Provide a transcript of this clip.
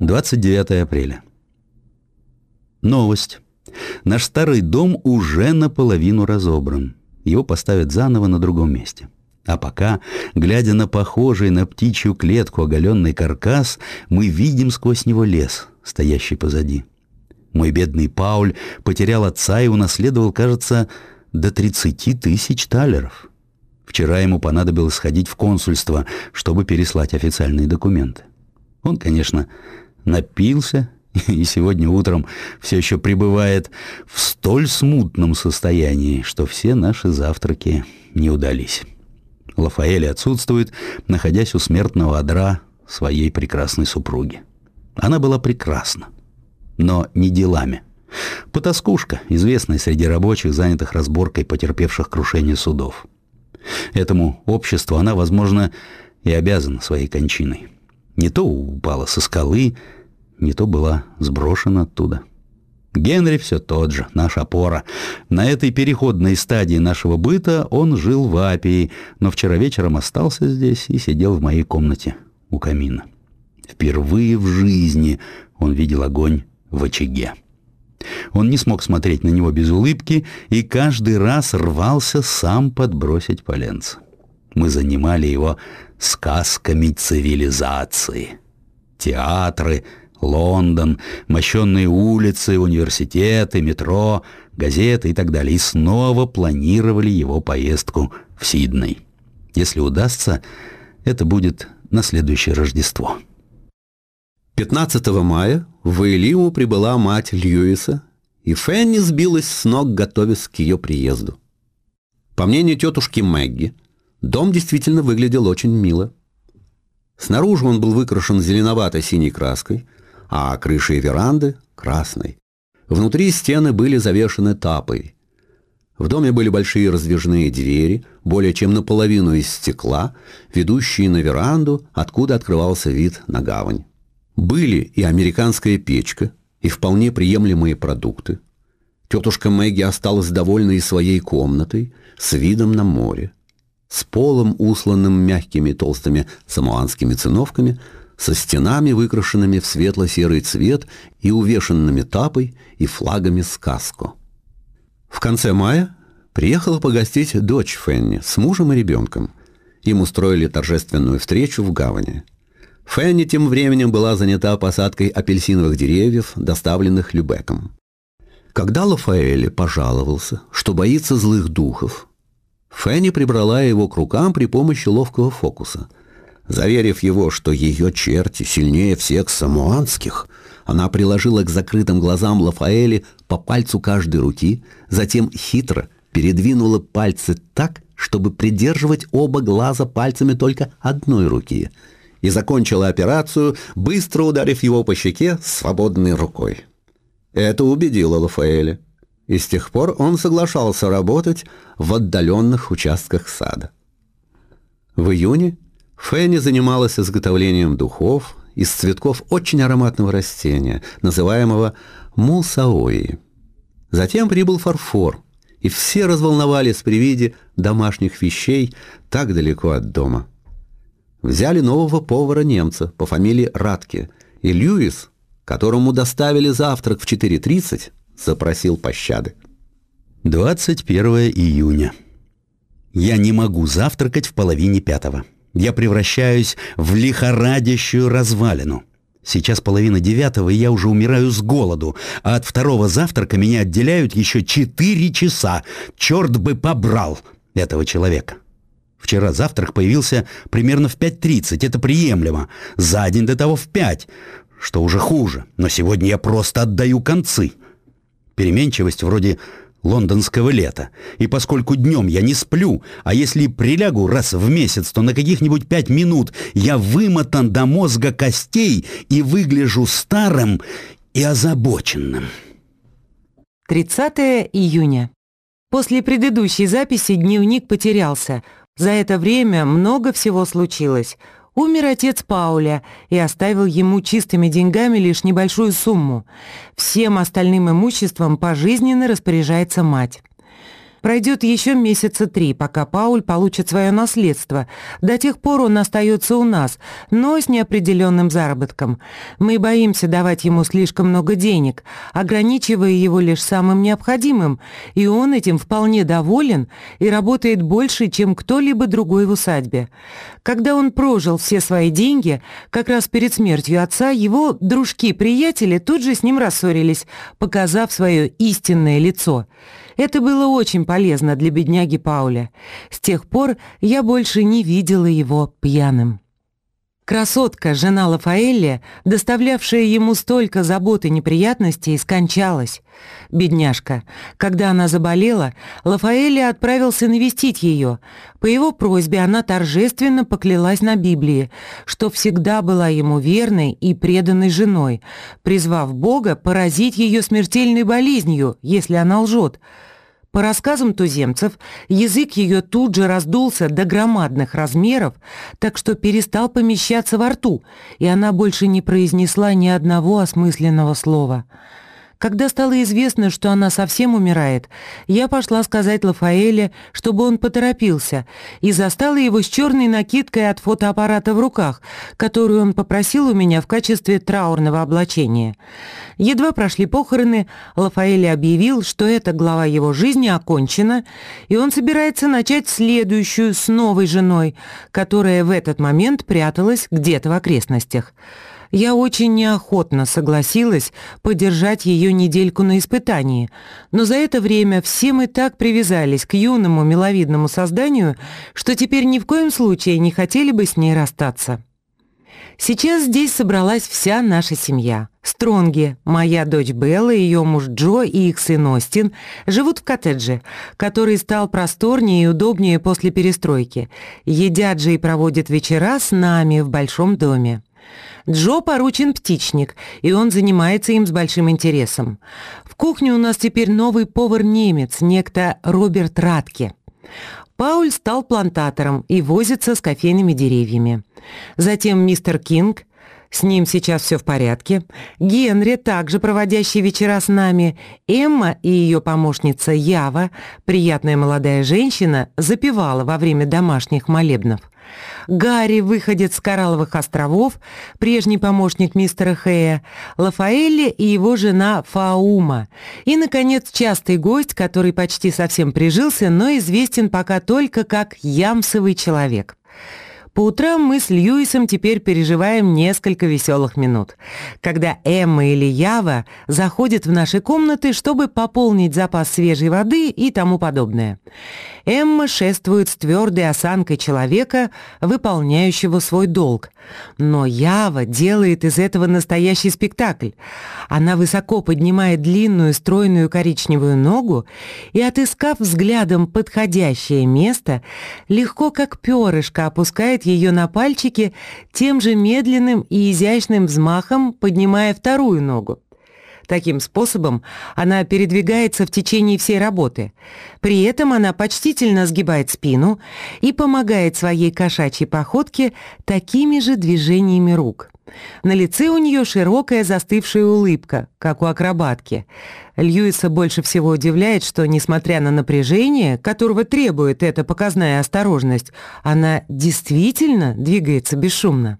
29 апреля. Новость. Наш старый дом уже наполовину разобран. Его поставят заново на другом месте. А пока, глядя на похожий на птичью клетку оголенный каркас, мы видим сквозь него лес, стоящий позади. Мой бедный Пауль потерял отца и унаследовал, кажется, до 30 тысяч талеров. Вчера ему понадобилось сходить в консульство, чтобы переслать официальные документы. Он, конечно, напился и сегодня утром все еще пребывает в столь смутном состоянии, что все наши завтраки не удались. Лафаэль отсутствует, находясь у смертного одра своей прекрасной супруги. Она была прекрасна, но не делами. Потаскушка, известная среди рабочих, занятых разборкой потерпевших крушение судов. Этому обществу она, возможно, и обязана своей кончиной. Не то упала со скалы, не то была сброшена оттуда. Генри все тот же, наш опора. На этой переходной стадии нашего быта он жил в Апии, но вчера вечером остался здесь и сидел в моей комнате у камина. Впервые в жизни он видел огонь в очаге. Он не смог смотреть на него без улыбки и каждый раз рвался сам подбросить поленца. Мы занимали его сказками цивилизации. Театры, Лондон, мощенные улицы, университеты, метро, газеты и так далее. И снова планировали его поездку в Сидней. Если удастся, это будет на следующее Рождество. 15 мая в Элиму прибыла мать Льюиса, и Фенни сбилась с ног, готовясь к ее приезду. По мнению тетушки Мэгги, дом действительно выглядел очень мило. Снаружи он был выкрашен зеленоватой синей краской, а крыши и веранды – красной. Внутри стены были завешены тапой. В доме были большие раздвижные двери, более чем наполовину из стекла, ведущие на веранду, откуда открывался вид на гавань. Были и американская печка, и вполне приемлемые продукты. Тетушка Мэгги осталась довольна и своей комнатой, с видом на море. С полом, усланным мягкими толстыми самуанскими циновками, со стенами, выкрашенными в светло-серый цвет и увешанными тапой и флагами сказко. В конце мая приехала погостить дочь Фенни с мужем и ребенком. Им устроили торжественную встречу в гавани. Фенни тем временем была занята посадкой апельсиновых деревьев, доставленных Любеком. Когда Лафаэле пожаловался, что боится злых духов, Фенни прибрала его к рукам при помощи ловкого фокуса. Заверив его, что ее черти сильнее всех самуанских, она приложила к закрытым глазам Лафаэли по пальцу каждой руки, затем хитро передвинула пальцы так, чтобы придерживать оба глаза пальцами только одной руки – и закончила операцию, быстро ударив его по щеке свободной рукой. Это убедило Лафаэля, и с тех пор он соглашался работать в отдаленных участках сада. В июне Фенни занималась изготовлением духов из цветков очень ароматного растения, называемого мусаои. Затем прибыл фарфор, и все разволновались при виде домашних вещей так далеко от дома – взяли нового повара-немца по фамилии Радке, и Льюис, которому доставили завтрак в 4.30, запросил пощады. 21 июня. Я не могу завтракать в половине пятого. Я превращаюсь в лихорадящую развалину. Сейчас половина девятого, и я уже умираю с голоду, а от второго завтрака меня отделяют еще четыре часа. Черт бы побрал этого человека. Вчера завтрак появился примерно в 5.30, это приемлемо. За день до того в 5, что уже хуже. Но сегодня я просто отдаю концы. Переменчивость вроде лондонского лета. И поскольку днем я не сплю, а если прилягу раз в месяц, то на каких-нибудь пять минут я вымотан до мозга костей и выгляжу старым и озабоченным. 30 июня. После предыдущей записи дневник потерялся – за это время много всего случилось. Умер отец Пауля и оставил ему чистыми деньгами лишь небольшую сумму. Всем остальным имуществом пожизненно распоряжается мать. Пройдет еще месяца три, пока Пауль получит свое наследство. До тех пор он остается у нас, но с неопределенным заработком. Мы боимся давать ему слишком много денег, ограничивая его лишь самым необходимым, и он этим вполне доволен и работает больше, чем кто-либо другой в усадьбе. Когда он прожил все свои деньги, как раз перед смертью отца, его дружки-приятели тут же с ним рассорились, показав свое истинное лицо. Это было очень полезно для бедняги Пауля. С тех пор я больше не видела его пьяным. Красотка, жена Лафаэлли, доставлявшая ему столько забот и неприятностей, скончалась. Бедняжка. Когда она заболела, Лафаэлли отправился навестить ее. По его просьбе она торжественно поклялась на Библии, что всегда была ему верной и преданной женой, призвав Бога поразить ее смертельной болезнью, если она лжет. По рассказам туземцев, язык ее тут же раздулся до громадных размеров, так что перестал помещаться во рту, и она больше не произнесла ни одного осмысленного слова. Когда стало известно, что она совсем умирает, я пошла сказать Лафаэле, чтобы он поторопился, и застала его с черной накидкой от фотоаппарата в руках, которую он попросил у меня в качестве траурного облачения. Едва прошли похороны, Лафаэле объявил, что эта глава его жизни окончена, и он собирается начать следующую с новой женой, которая в этот момент пряталась где-то в окрестностях. Я очень неохотно согласилась подержать ее недельку на испытании, но за это время все мы так привязались к юному миловидному созданию, что теперь ни в коем случае не хотели бы с ней расстаться. Сейчас здесь собралась вся наша семья. Стронги, моя дочь Белла, ее муж Джо и их сын Остин живут в коттедже, который стал просторнее и удобнее после перестройки. Едят же и проводят вечера с нами в большом доме. Джо поручен птичник, и он занимается им с большим интересом. В кухне у нас теперь новый повар-немец, некто Роберт Радке. Пауль стал плантатором и возится с кофейными деревьями. Затем мистер Кинг, с ним сейчас все в порядке. Генри, также проводящий вечера с нами. Эмма и ее помощница Ява, приятная молодая женщина, запевала во время домашних молебнов. Гарри, выходец с Коралловых островов, прежний помощник мистера Хэя, Лафаэлли и его жена Фаума. И, наконец, частый гость, который почти совсем прижился, но известен пока только как ямсовый человек. По утрам мы с Льюисом теперь переживаем несколько веселых минут, когда Эмма или Ява заходят в наши комнаты, чтобы пополнить запас свежей воды и тому подобное. Эмма шествует с твердой осанкой человека, выполняющего свой долг. Но Ява делает из этого настоящий спектакль. Она высоко поднимает длинную стройную коричневую ногу и, отыскав взглядом подходящее место, легко как перышко опускает ее на пальчики тем же медленным и изящным взмахом, поднимая вторую ногу. Таким способом она передвигается в течение всей работы. При этом она почтительно сгибает спину и помогает своей кошачьей походке такими же движениями рук. На лице у нее широкая застывшая улыбка, как у акробатки. Льюиса больше всего удивляет, что, несмотря на напряжение, которого требует эта показная осторожность, она действительно двигается бесшумно.